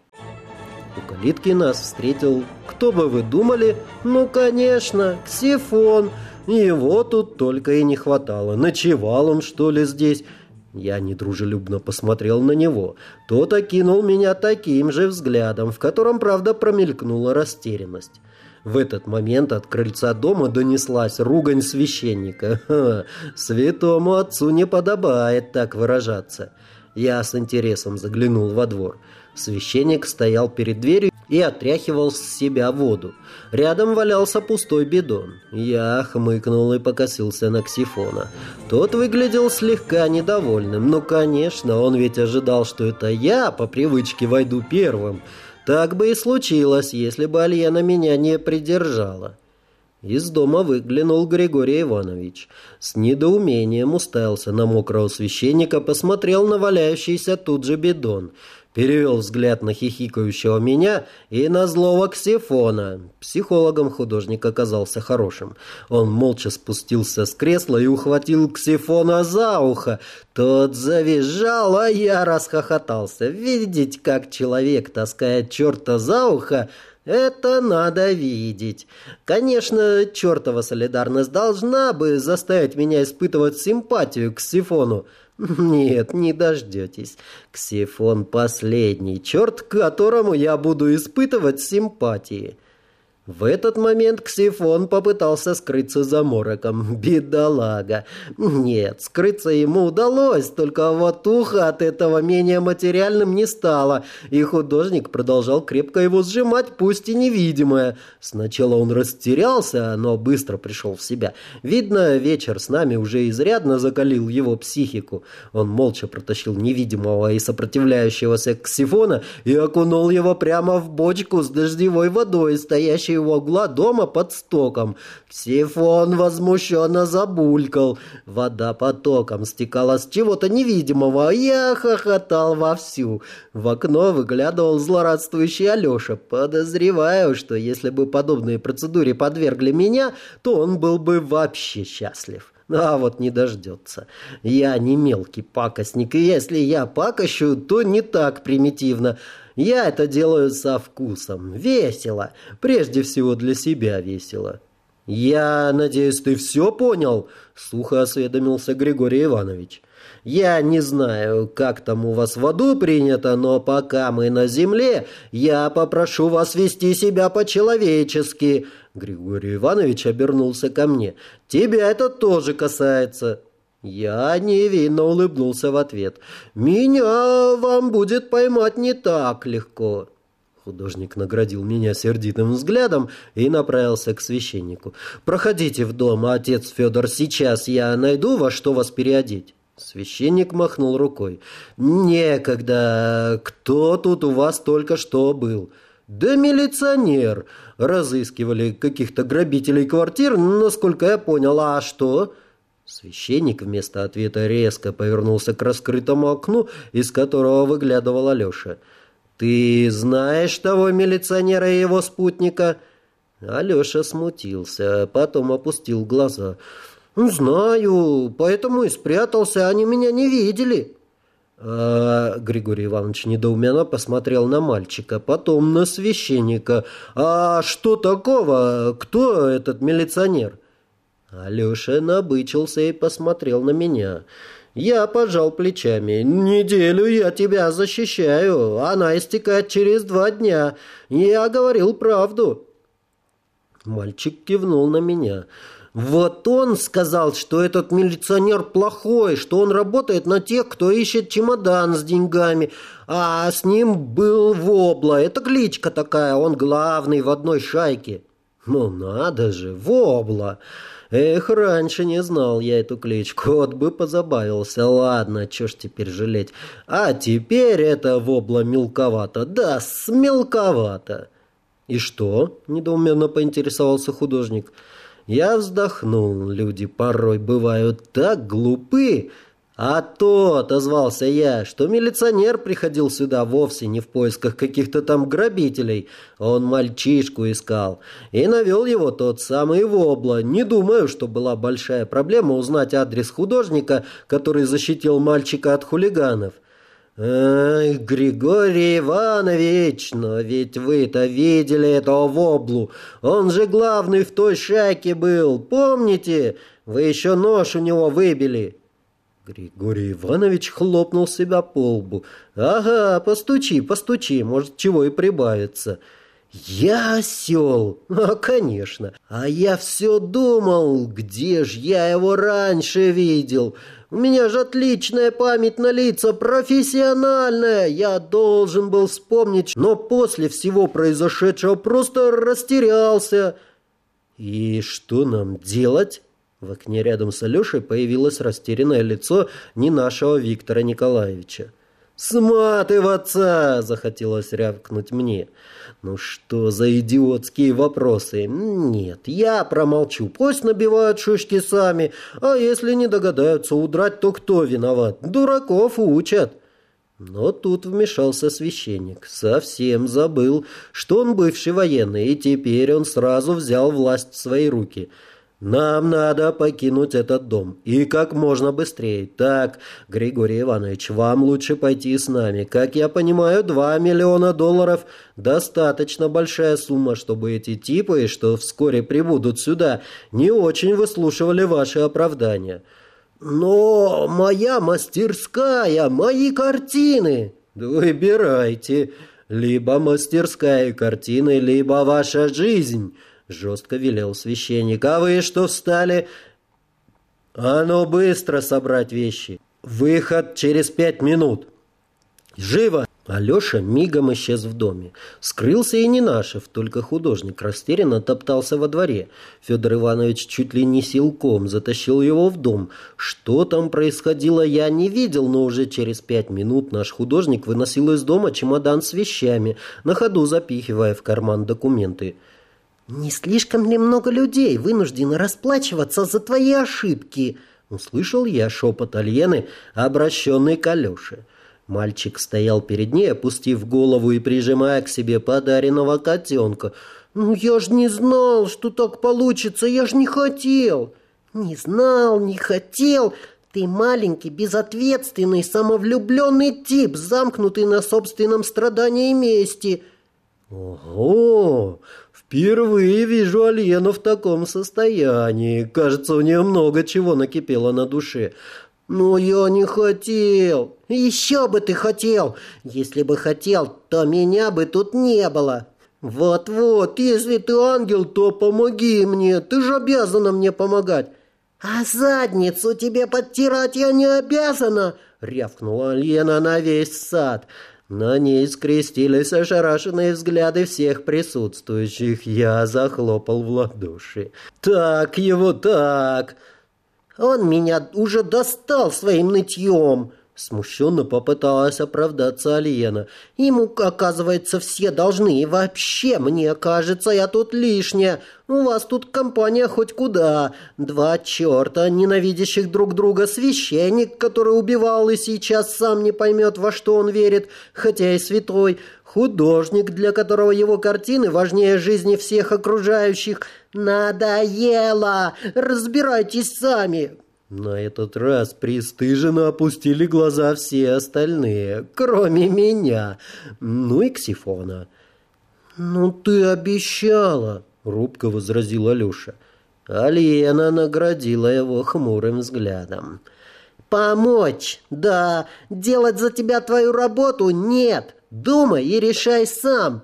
У калитки нас встретил, кто бы вы думали, ну, конечно, Ксифон. Его тут только и не хватало. Ночевал он, что ли, здесь? Я недружелюбно посмотрел на него. Тот окинул меня таким же взглядом, в котором, правда, промелькнула растерянность. В этот момент от крыльца дома донеслась ругань священника. Ха, святому отцу не подобает так выражаться. Я с интересом заглянул во двор. Священник стоял перед дверью и отряхивал с себя воду. Рядом валялся пустой бидон. Я хмыкнул и покосился на Ксифона. Тот выглядел слегка недовольным. Ну, конечно, он ведь ожидал, что это я по привычке войду первым. Так бы и случилось, если бы Альена меня не придержала. Из дома выглянул Григорий Иванович. С недоумением уставился на мокрого священника, посмотрел на валяющийся тут же бидон – перевел взгляд на хихикающего меня и на злого Ксифона. Психологом художник оказался хорошим. Он молча спустился с кресла и ухватил Ксифона за ухо. Тот завизжал, а я расхохотался. Видеть, как человек таскает черта за ухо, Это надо видеть. Конечно, чертова солидарность должна бы заставить меня испытывать симпатию к Сифону. Нет, не дождетесь. Ксифон последний черт, к которому я буду испытывать симпатии. В этот момент Ксифон попытался скрыться за мороком. Бедолага. Нет, скрыться ему удалось, только вот ухо от этого менее материальным не стало, и художник продолжал крепко его сжимать, пусть и невидимое. Сначала он растерялся, но быстро пришел в себя. Видно, вечер с нами уже изрядно закалил его психику. Он молча протащил невидимого и сопротивляющегося Ксифона и окунул его прямо в бочку с дождевой водой, стоящей у угла дома под стоком. Сифон возмущенно забулькал. Вода потоком стекала с чего-то невидимого. Я хохотал вовсю. В окно выглядывал злорадствующий Алеша. Подозреваю, что если бы подобные процедуре подвергли меня, то он был бы вообще счастлив. А вот не дождется. Я не мелкий пакостник, и если я пакощу, то не так примитивно. Я это делаю со вкусом. Весело. Прежде всего для себя весело. «Я надеюсь, ты все понял?» — сухо осведомился Григорий Иванович. «Я не знаю, как там у вас в аду принято, но пока мы на земле, я попрошу вас вести себя по-человечески». Григорий Иванович обернулся ко мне. «Тебя это тоже касается». Я невинно улыбнулся в ответ. «Меня вам будет поймать не так легко». Художник наградил меня сердитым взглядом и направился к священнику. «Проходите в дом, отец Федор, сейчас я найду во что вас переодеть». Священник махнул рукой. «Некогда. Кто тут у вас только что был?» «Да милиционер. Разыскивали каких-то грабителей квартир, насколько я понял. А что?» Священник вместо ответа резко повернулся к раскрытому окну, из которого выглядывал Алеша. «Ты знаешь того милиционера и его спутника?» Алеша смутился, потом опустил глаза. «Знаю, поэтому и спрятался, они меня не видели». А, Григорий Иванович недоуменно посмотрел на мальчика, потом на священника. «А что такого? Кто этот милиционер?» Алеша набычился и посмотрел на меня. Я пожал плечами. «Неделю я тебя защищаю. Она истекает через два дня. Я говорил правду». Мальчик кивнул на меня. «Вот он сказал, что этот милиционер плохой, что он работает на тех, кто ищет чемодан с деньгами, а с ним был Вобла. Это кличка такая, он главный в одной шайке». «Ну надо же, Вобла!» Эх, раньше не знал я эту кличку, вот бы позабавился. Ладно, чё ж теперь жалеть. А теперь это вобла мелковато. Да, смелковато. И что? Недоуменно поинтересовался художник. Я вздохнул. Люди порой бывают так глупы. «А то», — отозвался я, — «что милиционер приходил сюда вовсе не в поисках каких-то там грабителей. Он мальчишку искал. И навел его тот самый Вобла. Не думаю, что была большая проблема узнать адрес художника, который защитил мальчика от хулиганов». «Ай, Григорий Иванович, но ведь вы-то видели этого воблу. Он же главный в той шайке был, помните? Вы еще нож у него выбили». Григорий Иванович хлопнул себя по лбу. «Ага, постучи, постучи, может, чего и прибавится». «Я осел? А, конечно. А я все думал, где ж я его раньше видел. У меня же отличная память на лица, профессиональная. Я должен был вспомнить, но после всего произошедшего просто растерялся». «И что нам делать?» В окне рядом с Алешей появилось растерянное лицо не нашего Виктора Николаевича. «Сматываться!» – захотелось рявкнуть мне. «Ну что за идиотские вопросы? Нет, я промолчу. Пусть набивают шишки сами, а если не догадаются удрать, то кто виноват? Дураков учат!» Но тут вмешался священник. Совсем забыл, что он бывший военный, и теперь он сразу взял власть в свои руки – Нам надо покинуть этот дом. И как можно быстрее. Так, Григорий Иванович, вам лучше пойти с нами. Как я понимаю, 2 миллиона долларов – достаточно большая сумма, чтобы эти типы, что вскоре прибудут сюда, не очень выслушивали ваши оправдания. Но моя мастерская, мои картины. Выбирайте. Либо мастерская и картины, либо ваша жизнь – Жестко велел священник. «А вы что встали?» «А ну быстро собрать вещи! Выход через пять минут!» «Живо!» Алеша мигом исчез в доме. Скрылся и не нашев, только художник растерянно топтался во дворе. Федор Иванович чуть ли не силком затащил его в дом. Что там происходило, я не видел, но уже через пять минут наш художник выносил из дома чемодан с вещами, на ходу запихивая в карман документы. «Не слишком ли много людей вынуждены расплачиваться за твои ошибки?» Услышал я шепот Альены, обращенный к Алёше. Мальчик стоял перед ней, опустив голову и прижимая к себе подаренного котенка. «Ну, я ж не знал, что так получится, я ж не хотел!» «Не знал, не хотел!» Ты маленький, безответственный, самовлюбленный тип, замкнутый на собственном страдании и мести. Ого! Впервые вижу Альену в таком состоянии. Кажется, у нее много чего накипело на душе. Но я не хотел. Еще бы ты хотел. Если бы хотел, то меня бы тут не было. Вот-вот, если ты ангел, то помоги мне. Ты же обязана мне помогать. А задницу тебе подтирать я не обязана, рявкнула Лена на весь сад. На ней скрестились ошарашенные взгляды всех присутствующих. Я захлопал в ладоши. «Так его, так!» «Он меня уже достал своим нытьем!» Смущенно попыталась оправдаться Алиена. Ему, оказывается, все должны. И вообще, мне кажется, я тут лишняя. У вас тут компания хоть куда. Два черта, ненавидящих друг друга, священник, который убивал и сейчас сам не поймет, во что он верит, хотя и святой, художник, для которого его картины важнее жизни всех окружающих. Надоело! Разбирайтесь сами!» На этот раз пристыженно опустили глаза все остальные, кроме меня, ну и Ксифона. «Ну ты обещала!» — рубко возразил Алеша. Алена наградила его хмурым взглядом. «Помочь? Да. Делать за тебя твою работу? Нет. Думай и решай сам.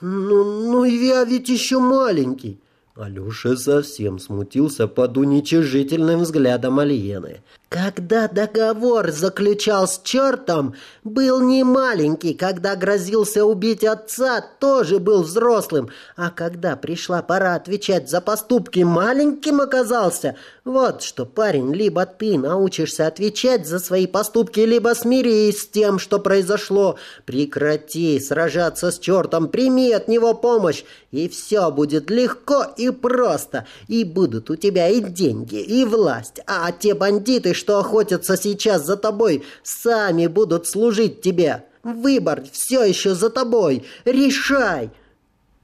Ну, ну я ведь еще маленький. Алеша совсем смутился под уничижительным взглядом Альены. Когда договор заключал с чертом, был не маленький, когда грозился убить отца, тоже был взрослым, а когда пришла пора отвечать за поступки, маленьким оказался. Вот что, парень, либо ты научишься отвечать за свои поступки, либо смирись с тем, что произошло. Прекрати сражаться с чертом, прими от него помощь, и все будет легко и просто, и будут у тебя и деньги, и власть, а те бандиты, что охотятся сейчас за тобой, сами будут служить тебе. Выбор все еще за тобой. Решай!»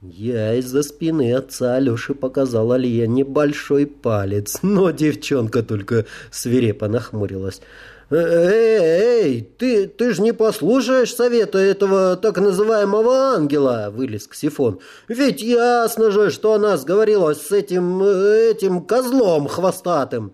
Я из-за спины отца Алёши показал Алие небольшой палец, но девчонка только свирепо нахмурилась. «Эй, эй, ты, ты же не послушаешь совета этого так называемого ангела?» – вылез Ксифон. «Ведь ясно же, что она сговорилась с этим, этим козлом хвостатым».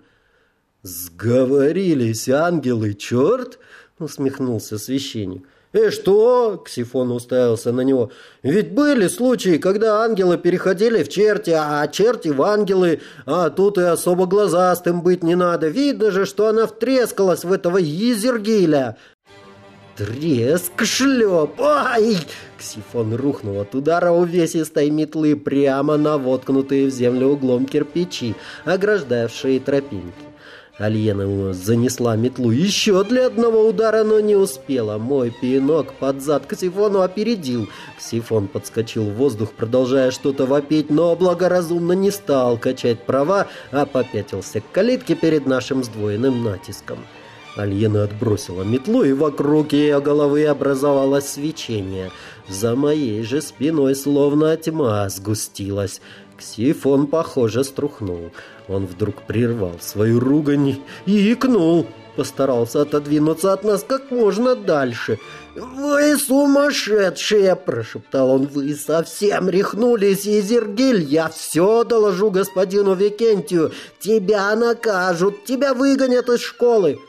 «Сговорились ангелы, черт!» — усмехнулся священник. «И что?» — Ксифон уставился на него. «Ведь были случаи, когда ангелы переходили в черти, а черти в ангелы, а тут и особо глазастым быть не надо. Видно же, что она втрескалась в этого Езергиля». Треск, шлеп, ай! Ксифон рухнул от удара увесистой метлы прямо на воткнутые в землю углом кирпичи, ограждавшие тропинки. Альена занесла метлу еще для одного удара, но не успела. Мой пинок под зад Ксифону опередил. Ксифон подскочил в воздух, продолжая что-то вопить, но благоразумно не стал качать права, а попятился к калитке перед нашим сдвоенным натиском. Альена отбросила метлу, и вокруг ее головы образовалось свечение. За моей же спиной словно тьма сгустилась. Ксифон, похоже, струхнул. Он вдруг прервал свою ругань и икнул. Постарался отодвинуться от нас как можно дальше. «Вы сумасшедшие!» – прошептал он. «Вы совсем рехнулись, Изергиль! Я все доложу господину Викентию! Тебя накажут! Тебя выгонят из школы!»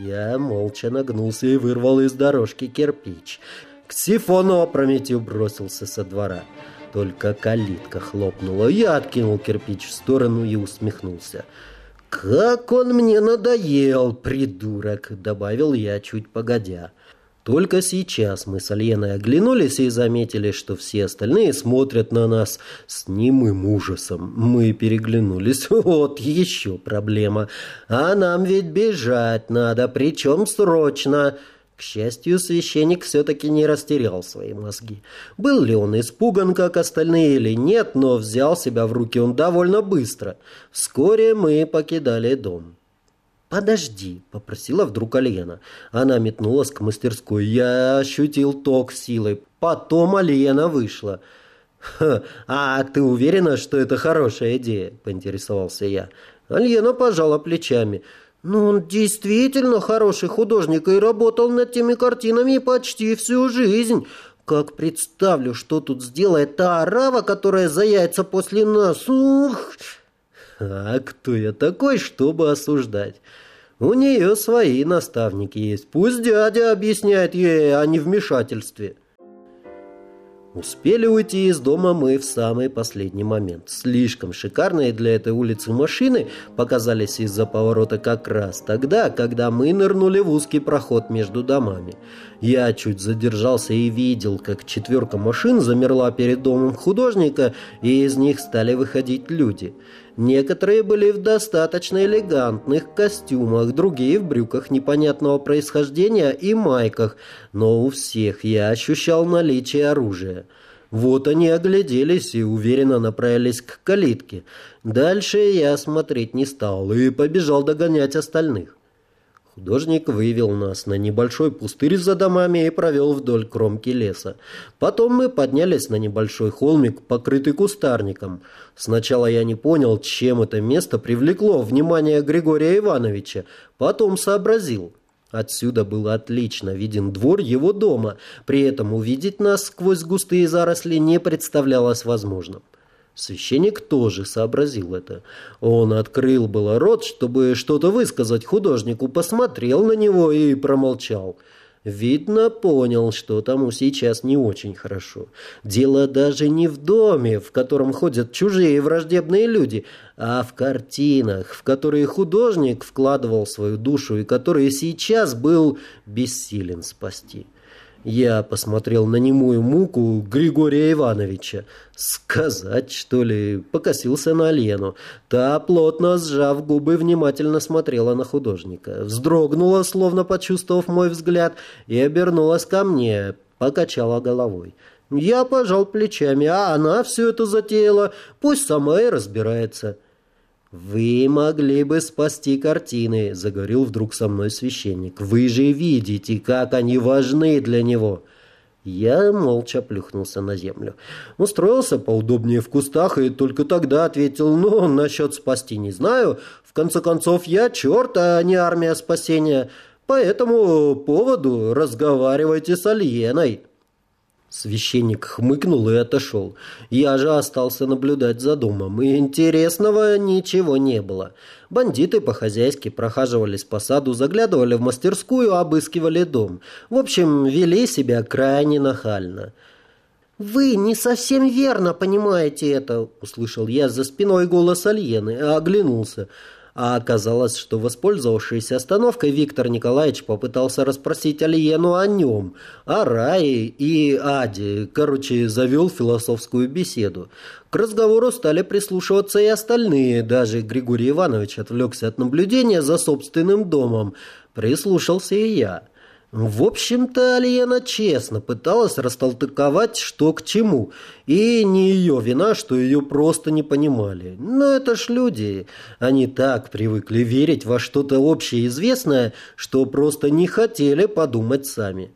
Я молча нагнулся и вырвал из дорожки кирпич. К сифону опрометью бросился со двора. Только калитка хлопнула. Я откинул кирпич в сторону и усмехнулся. «Как он мне надоел, придурок!» — добавил я чуть погодя. Только сейчас мы с Альеной оглянулись и заметили, что все остальные смотрят на нас с немым ужасом. Мы переглянулись. Вот еще проблема. А нам ведь бежать надо, причем срочно. К счастью, священник все-таки не растерял свои мозги. Был ли он испуган, как остальные, или нет, но взял себя в руки он довольно быстро. Вскоре мы покидали дом. «Подожди», — попросила вдруг Алена. Она метнулась к мастерской. Я ощутил ток силой. Потом Алена вышла. «А ты уверена, что это хорошая идея?» — поинтересовался я. Альена пожала плечами. Ну, он действительно хороший художник и работал над теми картинами почти всю жизнь. Как представлю, что тут сделает та арава, которая заяется после нас. Ух! А кто я такой, чтобы осуждать? У нее свои наставники есть. Пусть дядя объясняет ей о невмешательстве. Успели уйти из дома мы в самый последний момент. Слишком шикарные для этой улицы машины показались из-за поворота как раз тогда, когда мы нырнули в узкий проход между домами. Я чуть задержался и видел, как четверка машин замерла перед домом художника, и из них стали выходить люди – Некоторые были в достаточно элегантных костюмах, другие в брюках непонятного происхождения и майках, но у всех я ощущал наличие оружия. Вот они огляделись и уверенно направились к калитке. Дальше я смотреть не стал и побежал догонять остальных. Художник вывел нас на небольшой пустырь за домами и провел вдоль кромки леса. Потом мы поднялись на небольшой холмик, покрытый кустарником. Сначала я не понял, чем это место привлекло внимание Григория Ивановича. Потом сообразил. Отсюда был отлично виден двор его дома. При этом увидеть нас сквозь густые заросли не представлялось возможным. Священник тоже сообразил это. Он открыл было рот, чтобы что-то высказать художнику, посмотрел на него и промолчал. Видно, понял, что тому сейчас не очень хорошо. Дело даже не в доме, в котором ходят чужие враждебные люди, а в картинах, в которые художник вкладывал свою душу и которые сейчас был бессилен спасти. Я посмотрел на немую муку Григория Ивановича. Сказать, что ли, покосился на Лену. Та, плотно сжав губы, внимательно смотрела на художника. Вздрогнула, словно почувствовав мой взгляд, и обернулась ко мне, покачала головой. Я пожал плечами, а она все это затеяла. Пусть сама и разбирается. «Вы могли бы спасти картины», — заговорил вдруг со мной священник. «Вы же видите, как они важны для него». Я молча плюхнулся на землю. Устроился поудобнее в кустах и только тогда ответил, ну, насчет спасти не знаю. В конце концов, я черт, а не армия спасения. По этому поводу разговаривайте с Альеной. Священник хмыкнул и отошел. Я же остался наблюдать за домом, и интересного ничего не было. Бандиты по-хозяйски прохаживались по саду, заглядывали в мастерскую, обыскивали дом. В общем, вели себя крайне нахально. «Вы не совсем верно понимаете это», — услышал я за спиной голос Альены, и оглянулся а оказалось, что, воспользовавшись остановкой, Виктор Николаевич попытался расспросить Алиену о нем, о Рае и Аде, короче, завел философскую беседу. К разговору стали прислушиваться и остальные, даже Григорий Иванович отвлекся от наблюдения за собственным домом, прислушался и я. В общем-то, Алиена честно пыталась растолковать, что к чему. И не ее вина, что ее просто не понимали. Но это ж люди. Они так привыкли верить во что-то общеизвестное, что просто не хотели подумать сами.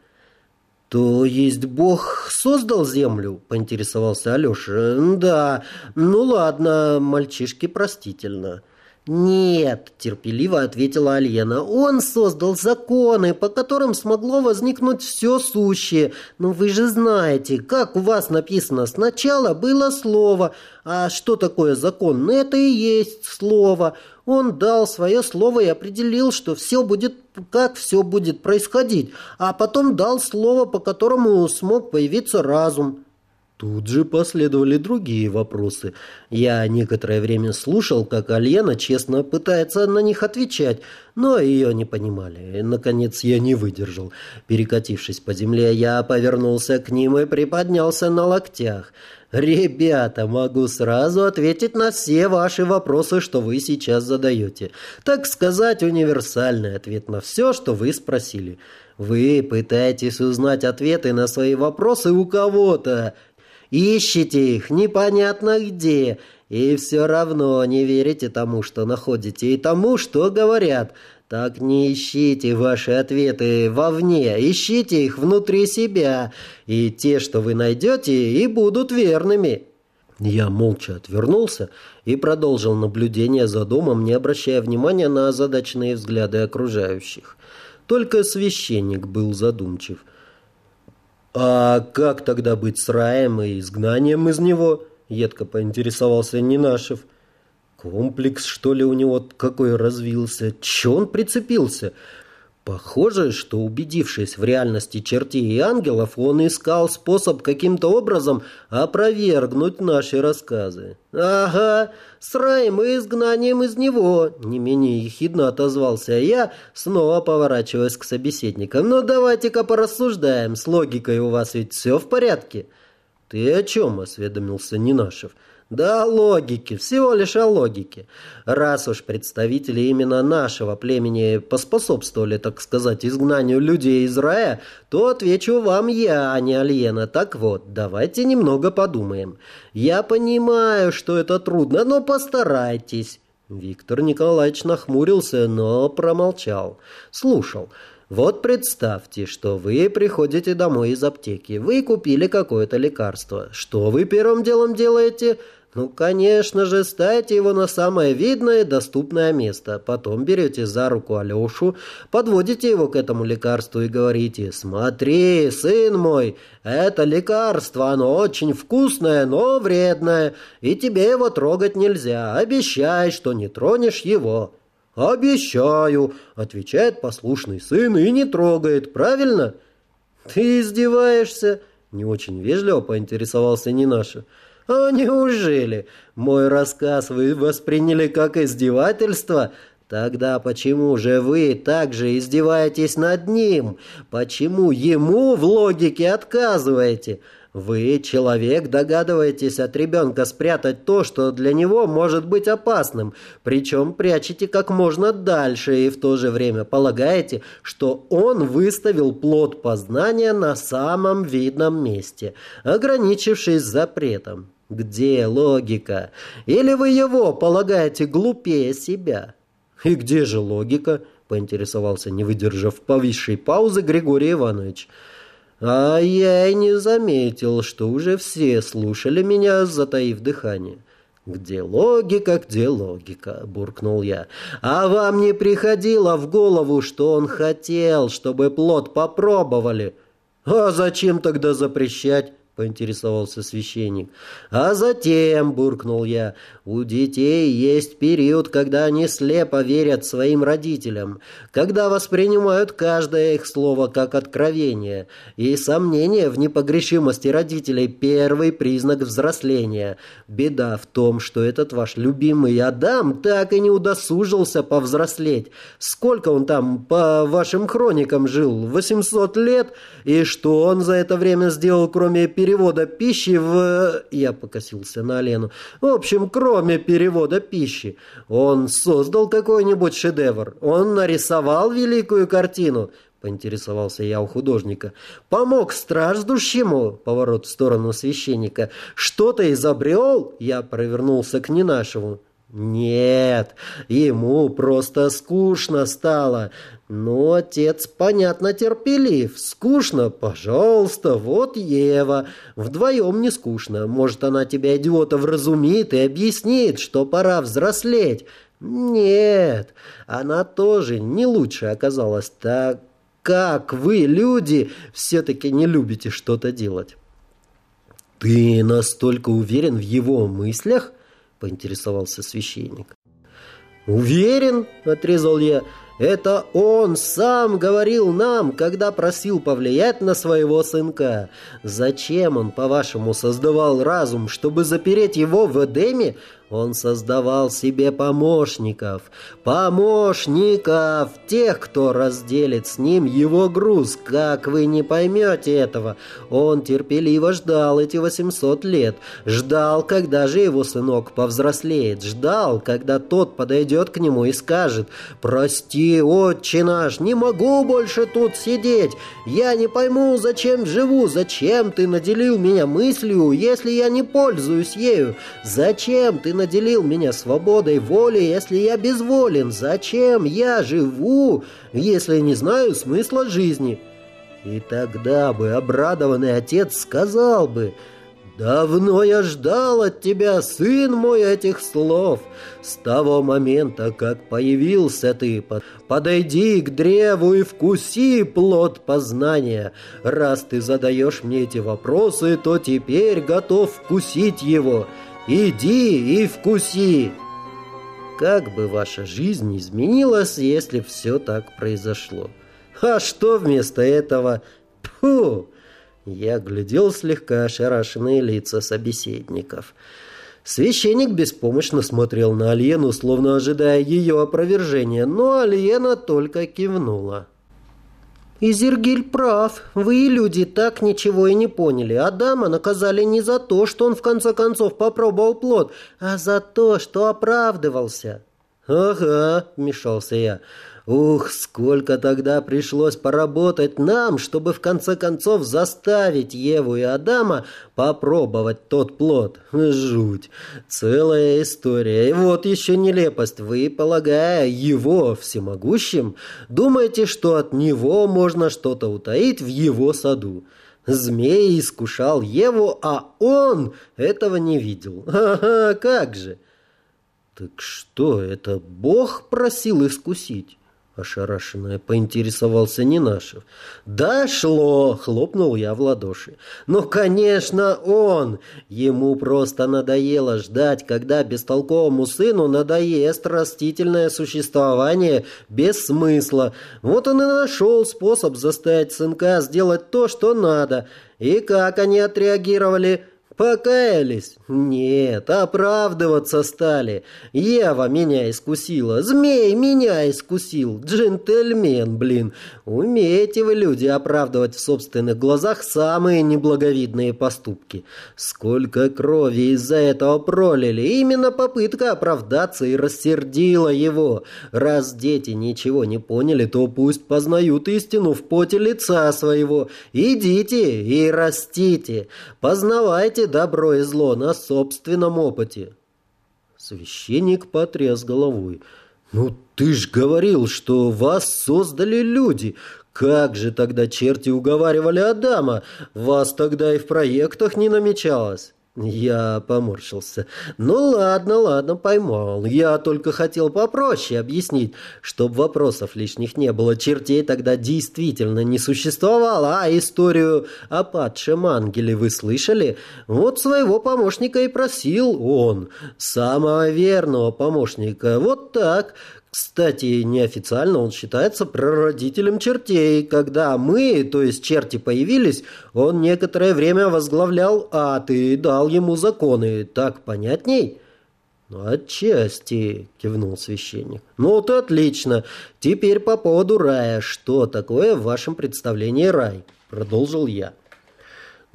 «То есть Бог создал землю?» – поинтересовался Алеша. «Да, ну ладно, мальчишки простительно». «Нет», – терпеливо ответила Альена, – «он создал законы, по которым смогло возникнуть все сущее. Но вы же знаете, как у вас написано, сначала было слово, а что такое закон? Ну, это и есть слово. Он дал свое слово и определил, что все будет, как все будет происходить, а потом дал слово, по которому смог появиться разум». Тут же последовали другие вопросы. Я некоторое время слушал, как Альена честно пытается на них отвечать, но ее не понимали. Наконец я не выдержал. Перекатившись по земле, я повернулся к ним и приподнялся на локтях. «Ребята, могу сразу ответить на все ваши вопросы, что вы сейчас задаете. Так сказать, универсальный ответ на все, что вы спросили». Вы пытаетесь узнать ответы на свои вопросы у кого-то, Ищите их непонятно где, и все равно не верите тому, что находите, и тому, что говорят. Так не ищите ваши ответы вовне, ищите их внутри себя, и те, что вы найдете, и будут верными». Я молча отвернулся и продолжил наблюдение за домом, не обращая внимания на озадаченные взгляды окружающих. Только священник был задумчив – «А как тогда быть с раем и изгнанием из него?» — едко поинтересовался Нинашев. «Комплекс, что ли, у него какой развился? Че он прицепился?» Похоже, что убедившись в реальности чертей и ангелов, он искал способ каким-то образом опровергнуть наши рассказы. «Ага, с раем и изгнанием из него», — не менее ехидно отозвался я, снова поворачиваясь к собеседникам. «Ну, давайте-ка порассуждаем, с логикой у вас ведь все в порядке». «Ты о чем?» — осведомился Нинашев. — да о логике, всего лишь о логике. Раз уж представители именно нашего племени поспособствовали, так сказать, изгнанию людей из рая, то отвечу вам я, а не Альена. Так вот, давайте немного подумаем. Я понимаю, что это трудно, но постарайтесь. Виктор Николаевич нахмурился, но промолчал. Слушал. Вот представьте, что вы приходите домой из аптеки. Вы купили какое-то лекарство. Что вы первым делом делаете? Ну, конечно же, ставите его на самое видное доступное место. Потом берете за руку Алешу, подводите его к этому лекарству и говорите «Смотри, сын мой, это лекарство, оно очень вкусное, но вредное, и тебе его трогать нельзя. Обещай, что не тронешь его». «Обещаю», — отвечает послушный сын и не трогает, правильно? «Ты издеваешься?» — не очень вежливо поинтересовался Нинаша. «А неужели? Мой рассказ вы восприняли как издевательство? Тогда почему же вы также издеваетесь над ним? Почему ему в логике отказываете?» Вы, человек, догадываетесь от ребенка спрятать то, что для него может быть опасным, причем прячете как можно дальше и в то же время полагаете, что он выставил плод познания на самом видном месте, ограничившись запретом. Где логика? Или вы его полагаете глупее себя? И где же логика? Поинтересовался, не выдержав повисшей паузы, Григорий Иванович. А я и не заметил, что уже все слушали меня, затаив дыхание. «Где логика, где логика?» – буркнул я. «А вам не приходило в голову, что он хотел, чтобы плод попробовали?» «А зачем тогда запрещать?» Поинтересовался священник. «А затем, — буркнул я, — у детей есть период, когда они слепо верят своим родителям, когда воспринимают каждое их слово как откровение, и сомнение в непогрешимости родителей — первый признак взросления. Беда в том, что этот ваш любимый Адам так и не удосужился повзрослеть. Сколько он там, по вашим хроникам, жил? 800 лет? И что он за это время сделал, кроме перевода? Перевода пищи в... Я покосился на Лену. В общем, кроме перевода пищи. Он создал какой-нибудь шедевр. Он нарисовал великую картину. Поинтересовался я у художника. «Помог страждущему?» Поворот в сторону священника. «Что-то изобрел?» Я провернулся к Ненашеву. Нет, ему просто скучно стало. Но отец, понятно, терпелив. Скучно? Пожалуйста, вот Ева. Вдвоем не скучно. Может, она тебя, идиота, вразумит и объяснит, что пора взрослеть. Нет, она тоже не лучше оказалась. Так как вы, люди, все-таки не любите что-то делать? Ты настолько уверен в его мыслях? Поинтересовался священник. Уверен, отрезал я. Это он сам говорил нам, когда просил повлиять на своего сынка. Зачем он, по-вашему, создавал разум, чтобы запереть его в Эдеме? Он создавал себе помощников. Помощников! Тех, кто разделит с ним его груз. Как вы не поймете этого? Он терпеливо ждал эти 800 лет. Ждал, когда же его сынок повзрослеет. Ждал, когда тот подойдет к нему и скажет «Прости, отче наш, не могу больше тут сидеть. Я не пойму, зачем живу, зачем ты наделил меня мыслью, если я не пользуюсь ею? Зачем ты наделил меня свободой воли, если я безволен? Зачем я живу, если не знаю смысла жизни?» И тогда бы обрадованный отец сказал бы «Давно я ждал от тебя, сын мой, этих слов. С того момента, как появился ты, подойди к древу и вкуси плод познания. Раз ты задаешь мне эти вопросы, то теперь готов вкусить его». Иди и вкуси!» Как бы ваша жизнь изменилась, если все так произошло? А что вместо этого? Фу! Я глядел слегка ошарашенные лица собеседников. Священник беспомощно смотрел на Альену, словно ожидая ее опровержения, но Альена только кивнула. «Изергиль прав. Вы, люди, так ничего и не поняли. Адама наказали не за то, что он в конце концов попробовал плод, а за то, что оправдывался». «Ага», — вмешался я. Ух, сколько тогда пришлось поработать нам, чтобы в конце концов заставить Еву и Адама попробовать тот плод. Жуть. Целая история. И вот еще нелепость. Вы, полагая его всемогущим, думаете, что от него можно что-то утаить в его саду. Змей искушал Еву, а он этого не видел. Ага, как же. Так что, это Бог просил искусить? Ошарашенная поинтересовался Нинашев. «Дошло!» — хлопнул я в ладоши. «Ну, конечно, он! Ему просто надоело ждать, когда бестолковому сыну надоест растительное существование без смысла. Вот он и нашел способ заставить сынка сделать то, что надо. И как они отреагировали?» Покаялись? Нет, оправдываться стали. Ева меня искусила, змей меня искусил, джентльмен, блин. Умеете вы, люди, оправдывать в собственных глазах самые неблаговидные поступки. Сколько крови из-за этого пролили. Именно попытка оправдаться и рассердила его. Раз дети ничего не поняли, то пусть познают истину в поте лица своего. Идите и растите. Познавайте добро и зло на собственном опыте. Священник потряс головой. «Ну, ты ж говорил, что вас создали люди. Как же тогда черти уговаривали Адама? Вас тогда и в проектах не намечалось». Я поморщился. «Ну ладно, ладно, поймал. Я только хотел попроще объяснить, чтобы вопросов лишних не было. Чертей тогда действительно не существовало, а историю о падшем ангеле вы слышали? Вот своего помощника и просил он. Самого верного помощника. Вот так. Кстати, неофициально он считается прародителем чертей. Когда мы, то есть черти, появились, он некоторое время возглавлял ад и дал ему законы. Так понятней?» «Ну, «Отчасти», — кивнул священник. «Ну, вот отлично. Теперь по поводу рая. Что такое в вашем представлении рай?» — продолжил я.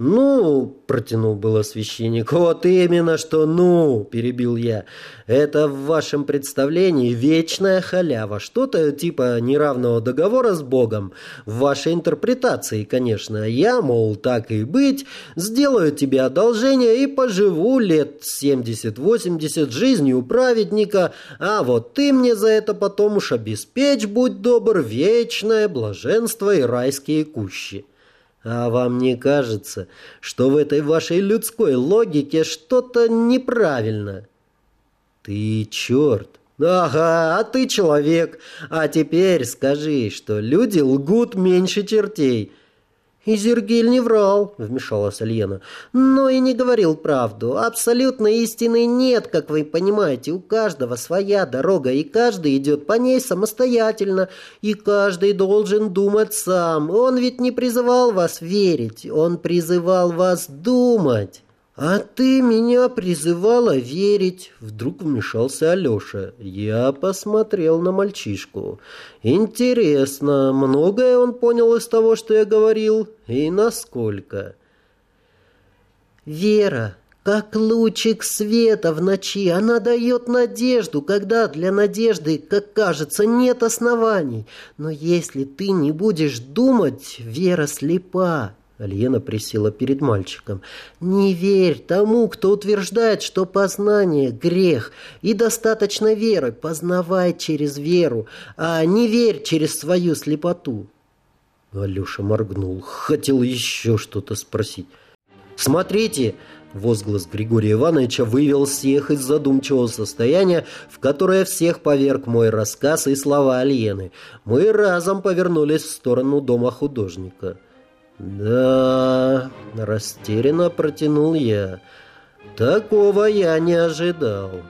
«Ну», — протянул было священник, — «вот именно что «ну», — перебил я. «Это в вашем представлении вечная халява, что-то типа неравного договора с Богом. В вашей интерпретации, конечно. Я, мол, так и быть, сделаю тебе одолжение и поживу лет 70-80 жизнью праведника, а вот ты мне за это потом уж обеспечь, будь добр, вечное блаженство и райские кущи». А вам не кажется, что в этой вашей людской логике что-то неправильно? Ты черт. Ага, а ты человек. А теперь скажи, что люди лгут меньше чертей. «Изергиль не врал», — вмешалась Альена, «но и не говорил правду. Абсолютной истины нет, как вы понимаете. У каждого своя дорога, и каждый идет по ней самостоятельно, и каждый должен думать сам. Он ведь не призывал вас верить, он призывал вас думать». «А ты меня призывала верить!» Вдруг вмешался Алеша. Я посмотрел на мальчишку. «Интересно, многое он понял из того, что я говорил? И насколько?» «Вера, как лучик света в ночи, она дает надежду, когда для надежды, как кажется, нет оснований. Но если ты не будешь думать, вера слепа, Альена присела перед мальчиком. «Не верь тому, кто утверждает, что познание — грех, и достаточно веры, познавай через веру, а не верь через свою слепоту». Алеша моргнул, хотел еще что-то спросить. «Смотрите!» — возглас Григория Ивановича вывел всех из задумчивого состояния, в которое всех поверг мой рассказ и слова Альены. Мы разом повернулись в сторону дома художника. «Да...» – растерянно протянул я. «Такого я не ожидал».